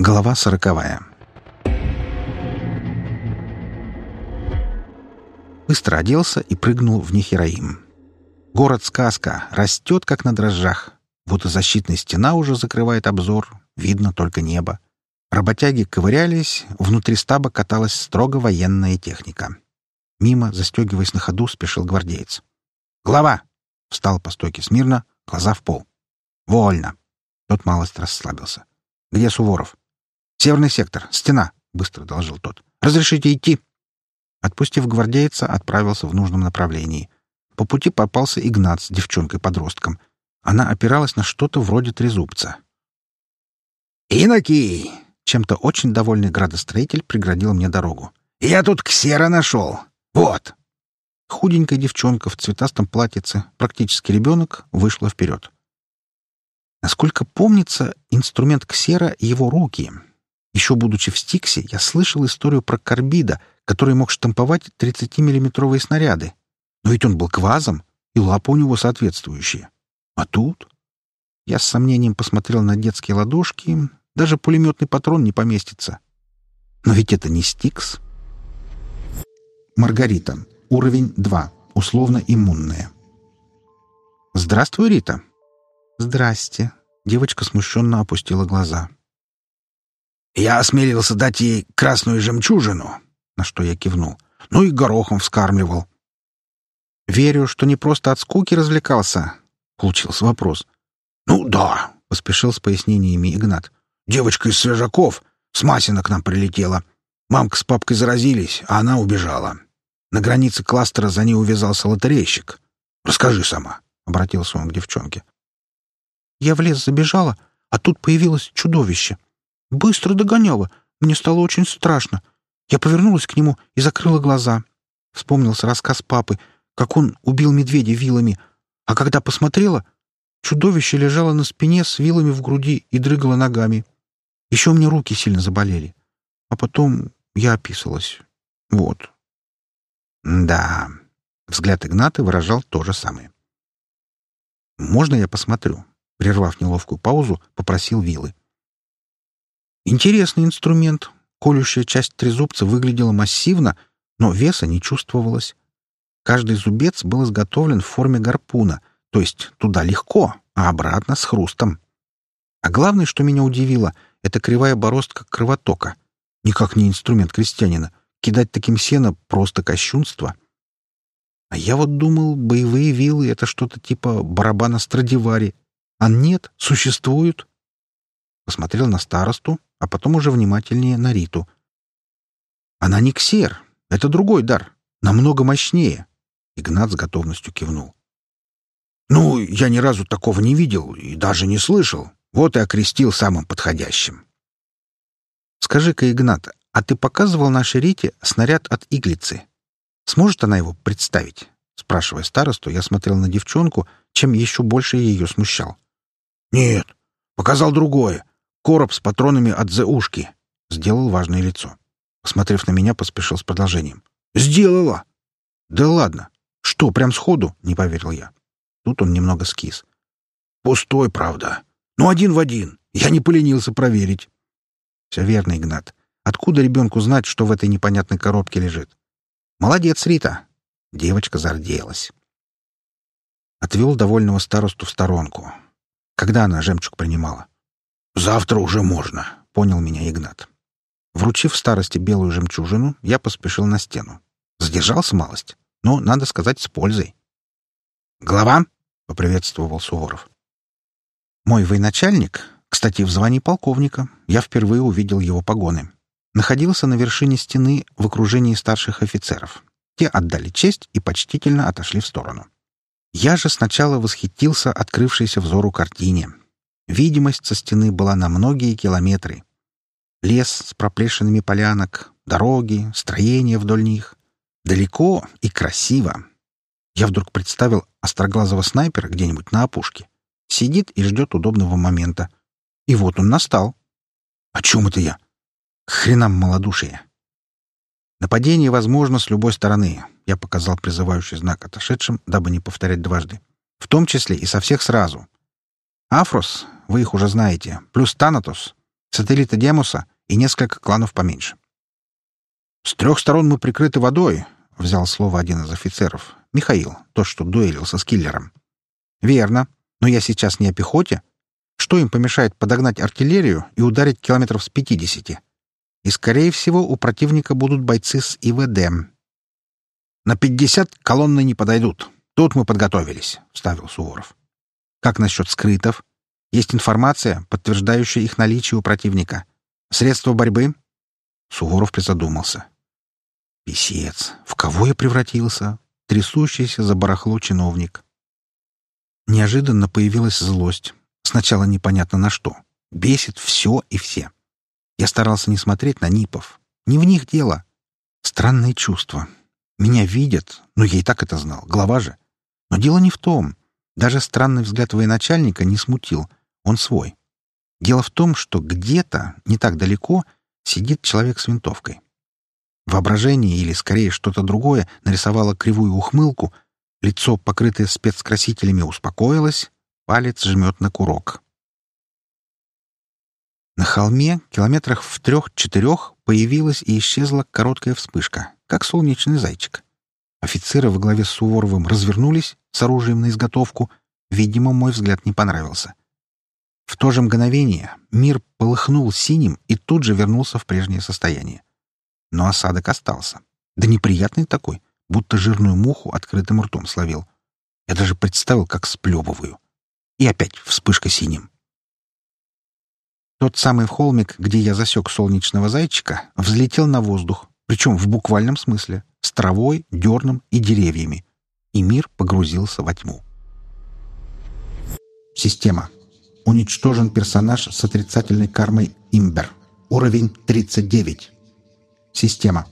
Глава сороковая. Быстро оделся и прыгнул в Нехераим. Город-сказка растет, как на дрожжах. Вот и защитная стена уже закрывает обзор, видно только небо. Работяги ковырялись, внутри стаба каталась строго военная техника. Мимо, застегиваясь на ходу, спешил гвардеец. «Глава!» — встал по стойке смирно, глаза в пол. «Вольно!» Тот малость расслабился. «Где Суворов?» «Северный сектор. Стена», — быстро доложил тот. «Разрешите идти?» Отпустив гвардейца, отправился в нужном направлении. По пути попался Игнат с девчонкой-подростком. Она опиралась на что-то вроде трезубца. «Инокий!» — чем-то очень довольный градостроитель преградил мне дорогу. «Я тут ксера нашел. Вот!» Худенькая девчонка в цветастом платьице, практически ребенок, вышла вперед. Насколько помнится, инструмент ксера — его руки — еще будучи в Стиксе, я слышал историю про Карбида, который мог штамповать 30-миллиметровые снаряды. Но ведь он был квазом, и лапы у него соответствующие. А тут... Я с сомнением посмотрел на детские ладошки. Даже пулеметный патрон не поместится. Но ведь это не Стикс. Маргарита. Уровень 2. Условно иммунная. «Здравствуй, Рита». «Здрасте». Девочка смущенно опустила глаза. Я осмелился дать ей красную жемчужину, на что я кивнул, ну и горохом вскармливал. «Верю, что не просто от скуки развлекался», — получился вопрос. «Ну да», — поспешил с пояснениями Игнат. «Девочка из Свежаков с Масина к нам прилетела. Мамка с папкой заразились, а она убежала. На границе кластера за ней увязался лотерейщик. Расскажи сама», — обратился он к девчонке. «Я в лес забежала, а тут появилось чудовище. Быстро догоняла. Мне стало очень страшно. Я повернулась к нему и закрыла глаза. Вспомнился рассказ папы, как он убил медведя вилами. А когда посмотрела, чудовище лежало на спине с вилами в груди и дрыгало ногами. Еще у меня руки сильно заболели. А потом я описалась. Вот. Да. Взгляд Игната выражал то же самое. «Можно я посмотрю?» Прервав неловкую паузу, попросил вилы. Интересный инструмент. Колющая часть трезубца выглядела массивно, но веса не чувствовалось. Каждый зубец был изготовлен в форме гарпуна, то есть туда легко, а обратно с хрустом. А главное, что меня удивило, это кривая бороздка кровотока. Никак не инструмент крестьянина. Кидать таким сено — просто кощунство. А я вот думал, боевые вилы — это что-то типа барабана Страдивари. А нет, существуют. Посмотрел на старосту, а потом уже внимательнее на Риту. «Она не ксер. Это другой дар. Намного мощнее». Игнат с готовностью кивнул. «Ну, я ни разу такого не видел и даже не слышал. Вот и окрестил самым подходящим». «Скажи-ка, Игнат, а ты показывал нашей Рите снаряд от иглицы? Сможет она его представить?» Спрашивая старосту, я смотрел на девчонку, чем еще больше ее смущал. «Нет, показал другое. Короб с патронами от Зеушки. Сделал важное лицо. Посмотрев на меня, поспешил с продолжением. «Сделала!» «Да ладно! Что, прям сходу?» — не поверил я. Тут он немного скис. «Пустой, правда. Ну, один в один. Я не поленился проверить». «Все верно, Игнат. Откуда ребенку знать, что в этой непонятной коробке лежит?» «Молодец, Рита!» Девочка зарделась. Отвел довольного старосту в сторонку. Когда она жемчуг принимала? «Завтра уже можно», — понял меня Игнат. Вручив старости белую жемчужину, я поспешил на стену. Задержался малость, но, надо сказать, с пользой. «Глава?» — поприветствовал Суворов. Мой военачальник, кстати, в звании полковника, я впервые увидел его погоны, находился на вершине стены в окружении старших офицеров. Те отдали честь и почтительно отошли в сторону. Я же сначала восхитился открывшейся взору картине, Видимость со стены была на многие километры. Лес с проплешинами полянок, дороги, строения вдоль них. Далеко и красиво. Я вдруг представил остроглазого снайпера где-нибудь на опушке. Сидит и ждет удобного момента. И вот он настал. О чем это я? К хренам малодушие. Нападение возможно с любой стороны. Я показал призывающий знак отошедшим, дабы не повторять дважды. В том числе и со всех сразу. Афрос, вы их уже знаете, плюс Танатос. сателлиты Демуса и несколько кланов поменьше. «С трех сторон мы прикрыты водой», — взял слово один из офицеров. Михаил, тот, что дуэлился с киллером. «Верно. Но я сейчас не о пехоте. Что им помешает подогнать артиллерию и ударить километров с пятидесяти? И, скорее всего, у противника будут бойцы с ИВД. На пятьдесят колонны не подойдут. Тут мы подготовились», — вставил Суворов. «Как насчет скрытов? Есть информация, подтверждающая их наличие у противника. Средства борьбы?» Суворов призадумался. «Писец! В кого я превратился?» Трясущийся за барахло чиновник. Неожиданно появилась злость. Сначала непонятно на что. Бесит все и все. Я старался не смотреть на Нипов. Не в них дело. Странные чувства. Меня видят, но я и так это знал, глава же. Но дело не в том. Даже странный взгляд военачальника не смутил. Он свой. Дело в том, что где-то, не так далеко, сидит человек с винтовкой. Воображение или, скорее, что-то другое нарисовало кривую ухмылку, лицо, покрытое спецкрасителями, успокоилось, палец жмет на курок. На холме, километрах в трех-четырех, появилась и исчезла короткая вспышка, как солнечный зайчик. Офицеры во главе с Суворовым развернулись с оружием на изготовку. Видимо, мой взгляд не понравился. В то же мгновение мир полыхнул синим и тут же вернулся в прежнее состояние. Но осадок остался. Да неприятный такой, будто жирную муху открытым ртом словил. Я даже представил, как сплевываю. И опять вспышка синим. Тот самый холмик, где я засек солнечного зайчика, взлетел на воздух, причем в буквальном смысле, с травой, дерном и деревьями. И мир погрузился во тьму. Система. Уничтожен персонаж с отрицательной кармой Имбер. Уровень 39. Система.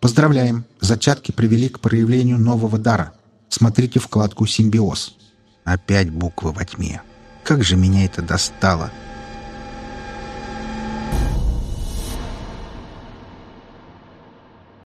Поздравляем! Зачатки привели к проявлению нового дара. Смотрите вкладку «Симбиоз». Опять буквы во тьме. Как же меня это достало! —